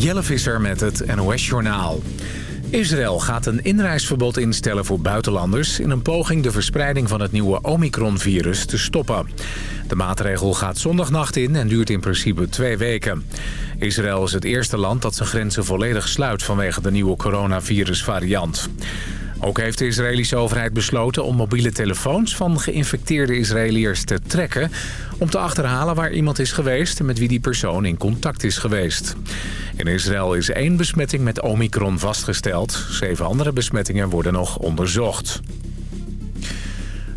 Jelle Visser met het NOS-journaal. Israël gaat een inreisverbod instellen voor buitenlanders... in een poging de verspreiding van het nieuwe Omicron-virus te stoppen. De maatregel gaat zondagnacht in en duurt in principe twee weken. Israël is het eerste land dat zijn grenzen volledig sluit... vanwege de nieuwe coronavirusvariant. Ook heeft de Israëlische overheid besloten om mobiele telefoons van geïnfecteerde Israëliërs te trekken... om te achterhalen waar iemand is geweest en met wie die persoon in contact is geweest. In Israël is één besmetting met Omicron vastgesteld. Zeven andere besmettingen worden nog onderzocht.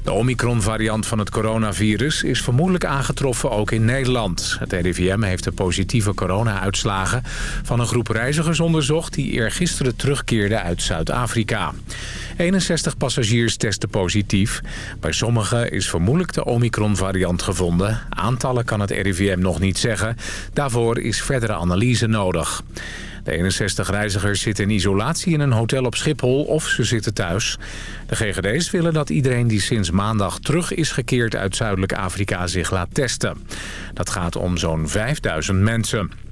De Omicron-variant van het coronavirus is vermoedelijk aangetroffen ook in Nederland. Het RIVM heeft de positieve corona-uitslagen van een groep reizigers onderzocht... die eergisteren terugkeerden uit Zuid-Afrika. 61 passagiers testen positief. Bij sommigen is vermoedelijk de Omicron-variant gevonden. Aantallen kan het RIVM nog niet zeggen. Daarvoor is verdere analyse nodig. De 61 reizigers zitten in isolatie in een hotel op Schiphol of ze zitten thuis. De GGD's willen dat iedereen die sinds maandag terug is gekeerd uit Zuidelijk Afrika zich laat testen. Dat gaat om zo'n 5000 mensen.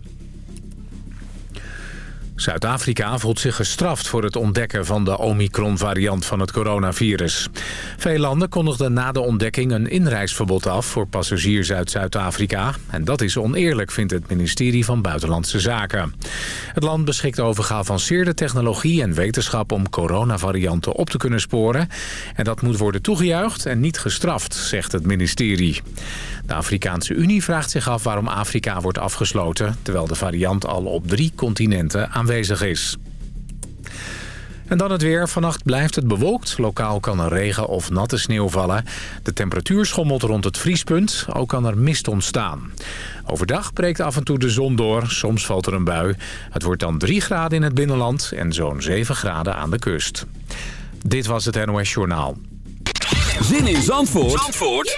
Zuid-Afrika voelt zich gestraft voor het ontdekken van de Omicron-variant van het coronavirus. Veel landen kondigden na de ontdekking een inreisverbod af voor passagiers uit Zuid-Afrika. En dat is oneerlijk, vindt het ministerie van Buitenlandse Zaken. Het land beschikt over geavanceerde technologie en wetenschap om coronavarianten op te kunnen sporen. En dat moet worden toegejuicht en niet gestraft, zegt het ministerie. De Afrikaanse Unie vraagt zich af waarom Afrika wordt afgesloten... terwijl de variant al op drie continenten aanwezig is. En dan het weer. Vannacht blijft het bewolkt. Lokaal kan er regen of natte sneeuw vallen. De temperatuur schommelt rond het vriespunt. Ook kan er mist ontstaan. Overdag breekt af en toe de zon door. Soms valt er een bui. Het wordt dan 3 graden in het binnenland en zo'n 7 graden aan de kust. Dit was het NOS Journaal. Zin in Zandvoort, Zandvoort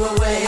away.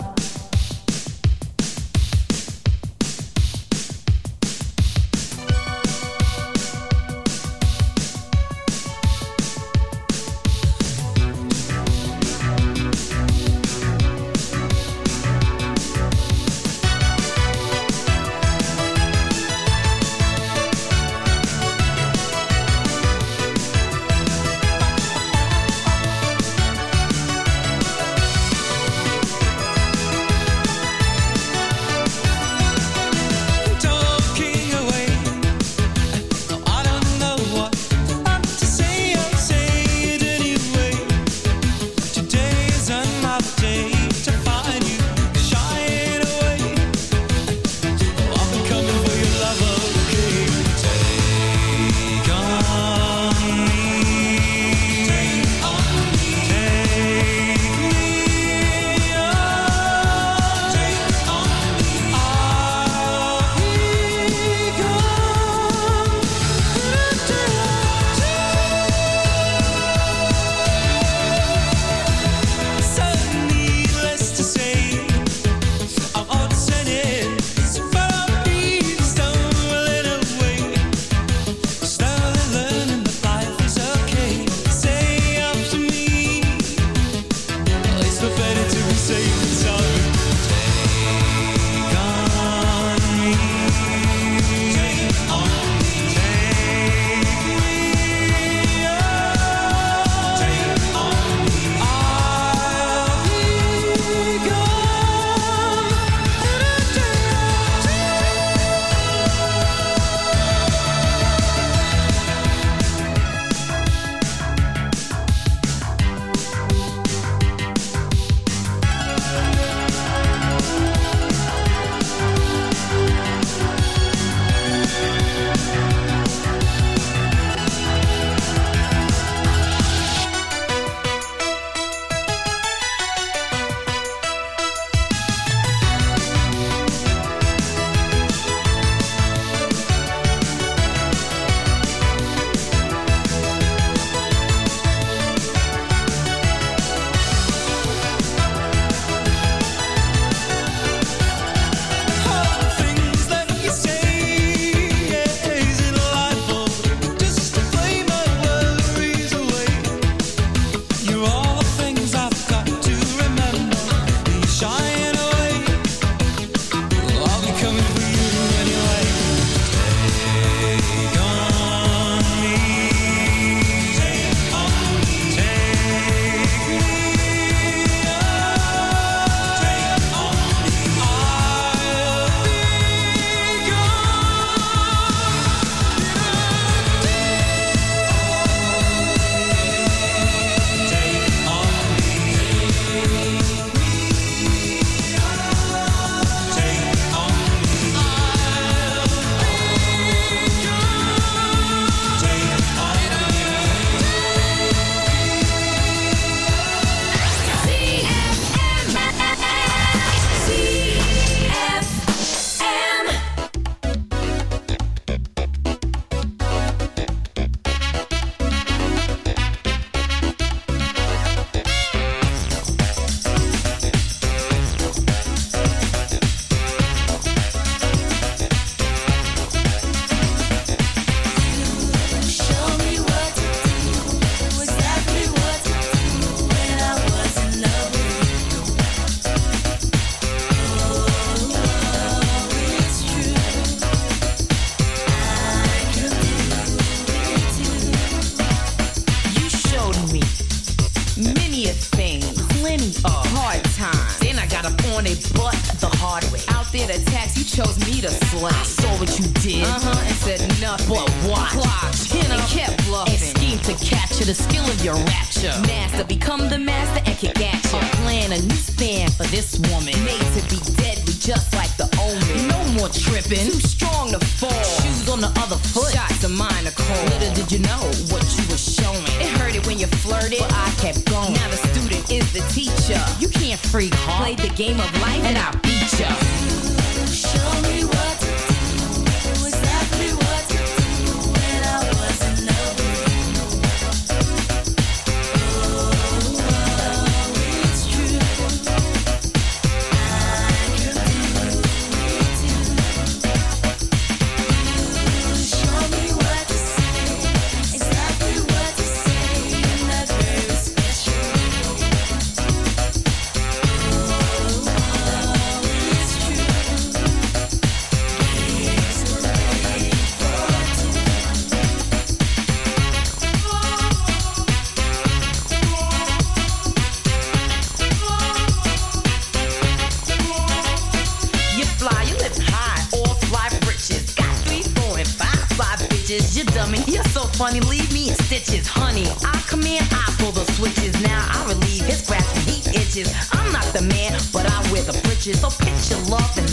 freak. Played the game of life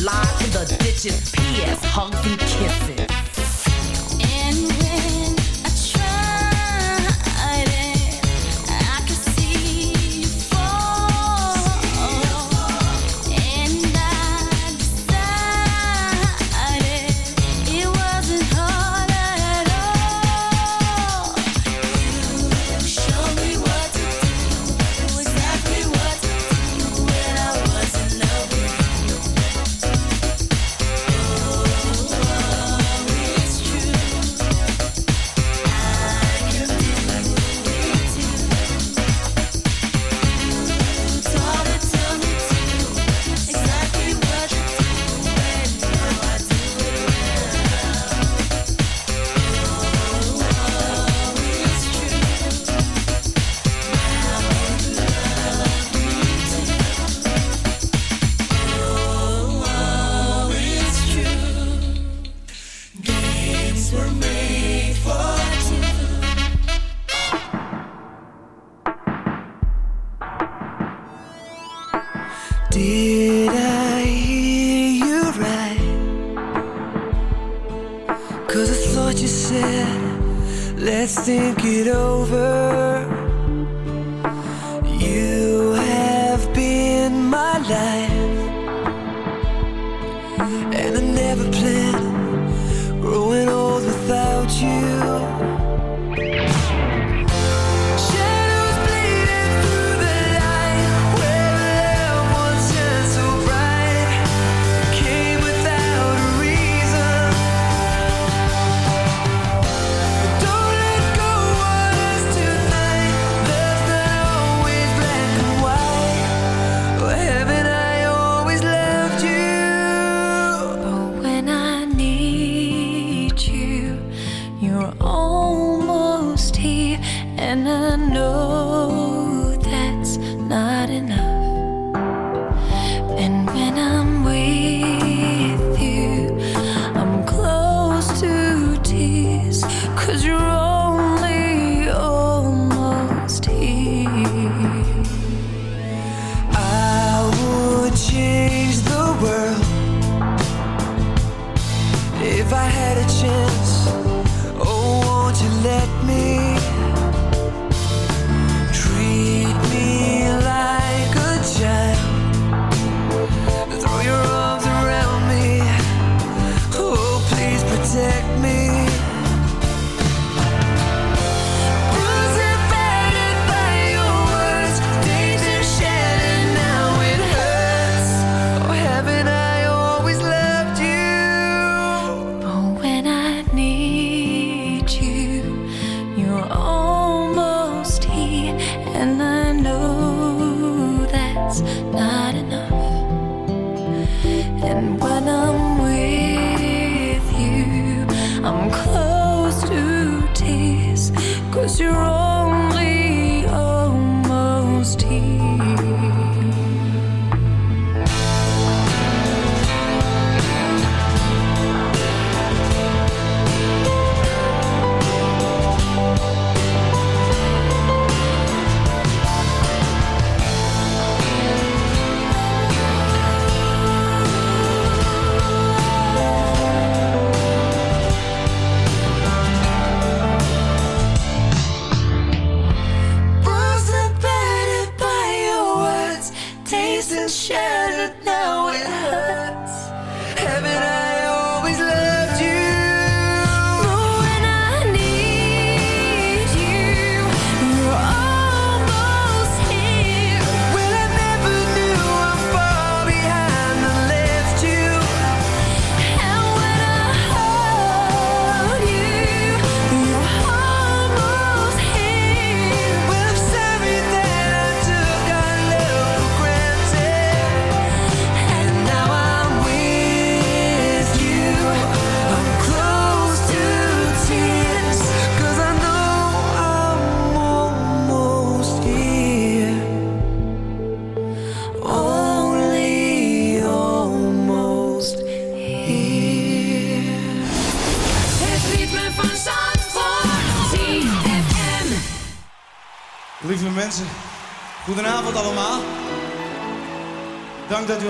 in the ditches. P.S. Hugs and kisses.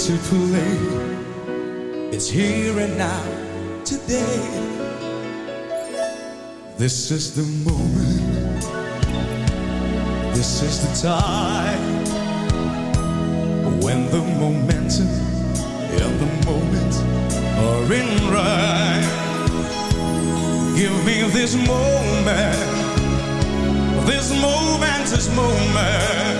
into play. It's here and now, today. This is the moment. This is the time when the momentum and the moment are in right. Give me this moment, this momentous moment.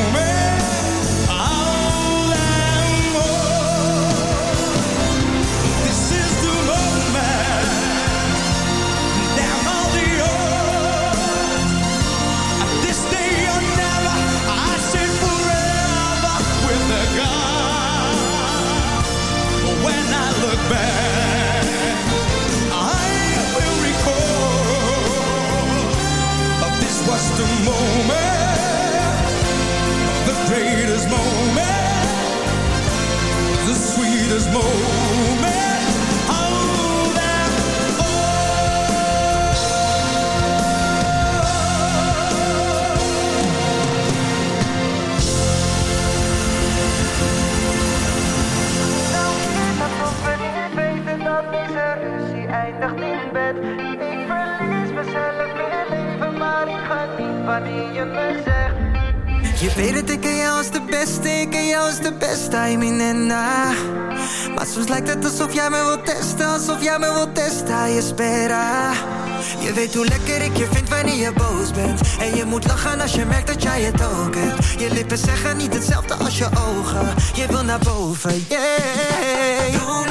In bed. Ik verlies mezelf in leven, maar ik ga niet wanneer je me zegt. Je weet het, ik ken jou als de beste, ik ken jou als de beste, I mean en na. Maar soms lijkt het alsof jij me wilt testen, alsof jij me wilt testen, je spera. Je weet hoe lekker ik je vind wanneer je boos bent En je moet lachen als je merkt dat jij het ook hebt Je lippen zeggen niet hetzelfde als je ogen Je wil naar boven, yeah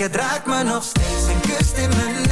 Het raakt me nog steeds en kust in mijn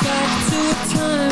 back to a time.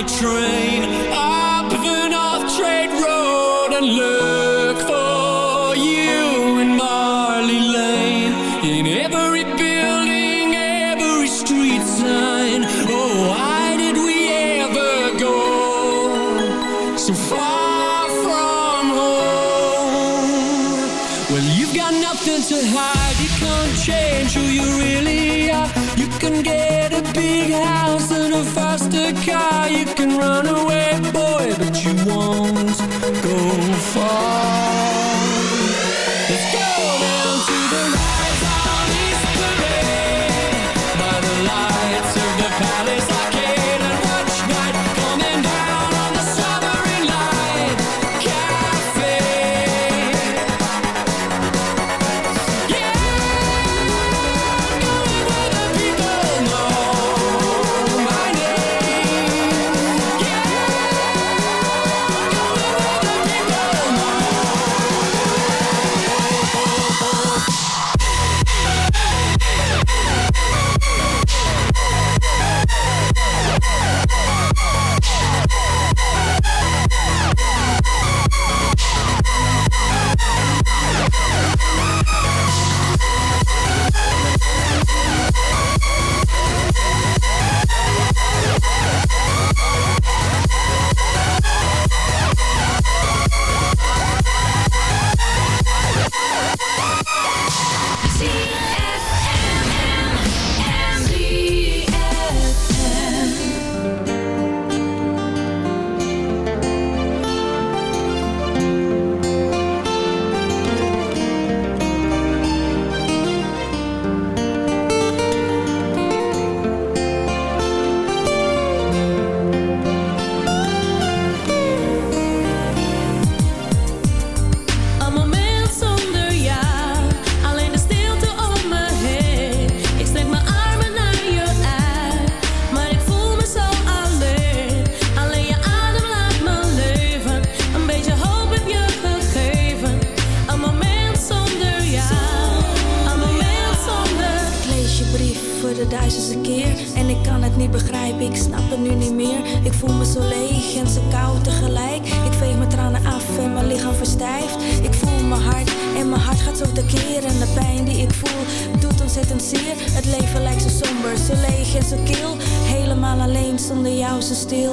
a train. Ik voel mijn hart en mijn hart gaat zo tekeer En de pijn die ik voel doet ontzettend zeer. Het leven lijkt zo somber, zo leeg en zo kil. Helemaal alleen zonder jou zo stil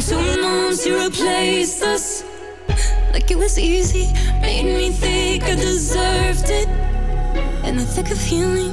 And two months you us. Like it was easy, made me think I deserved it. In the thick of healing,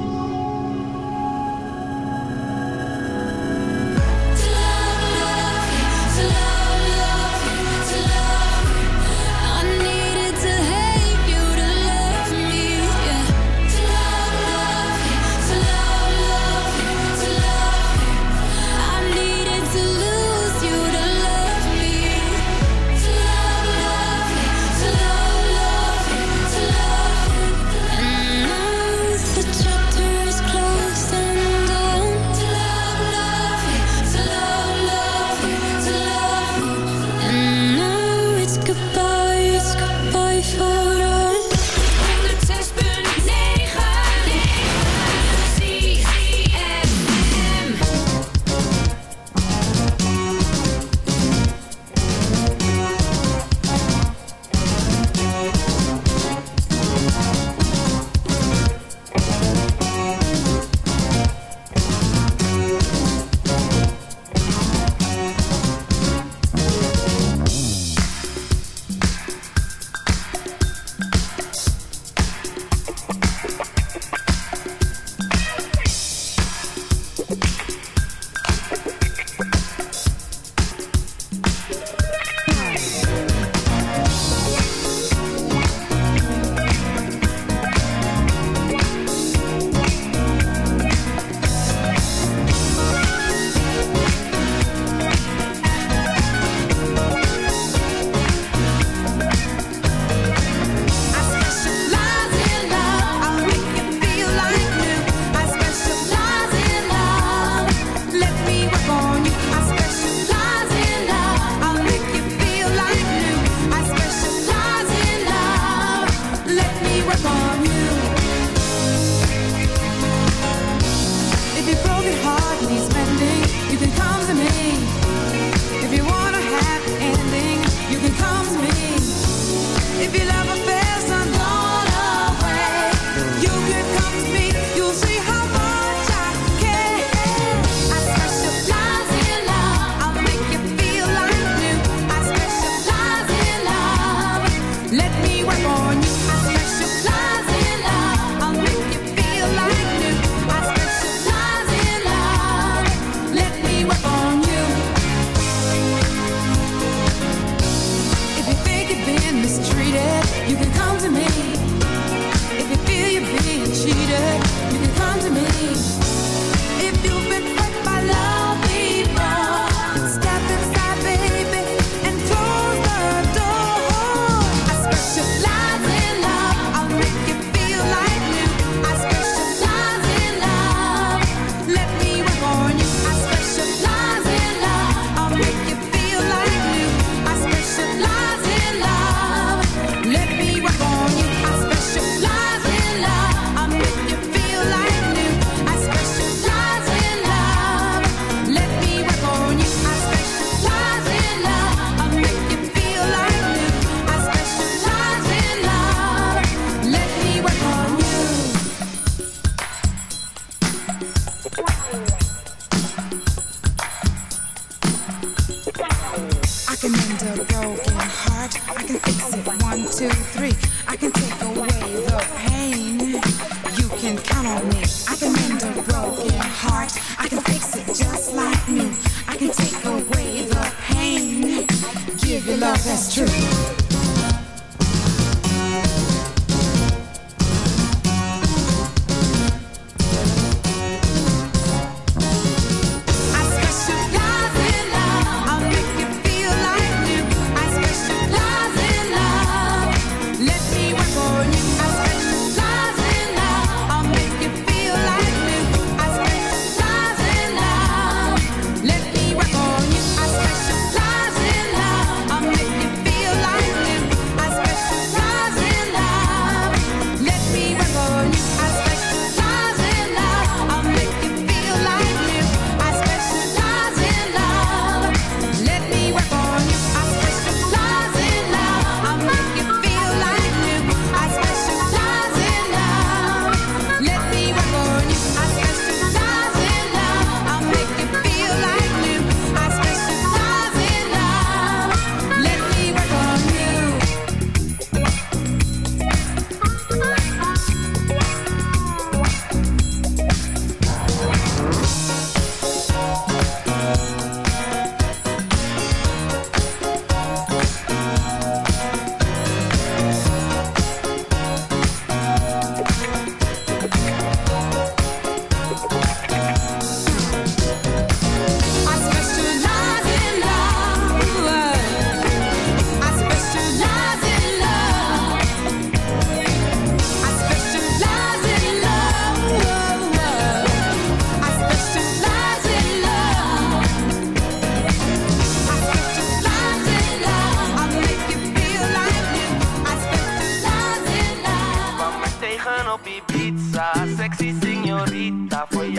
I can fix it. One, two, three. I can take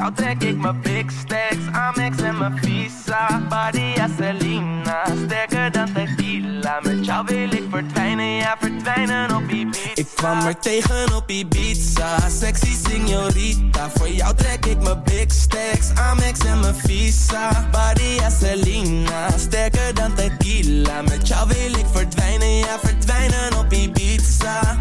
jou trek ik mijn big stacks, Amex en mijn visa. Badia Selena, sterker dan tequila. Met jou wil ik verdwijnen, ja verdwijnen op Ibiza. Ik kwam er tegen op Ibiza, sexy signorita. Voor jou trek ik mijn big stacks, Amex en mijn visa. Badia Selena, sterker dan tequila. Met jou wil ik verdwijnen, ja verdwijnen op Ibiza.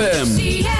ZFM.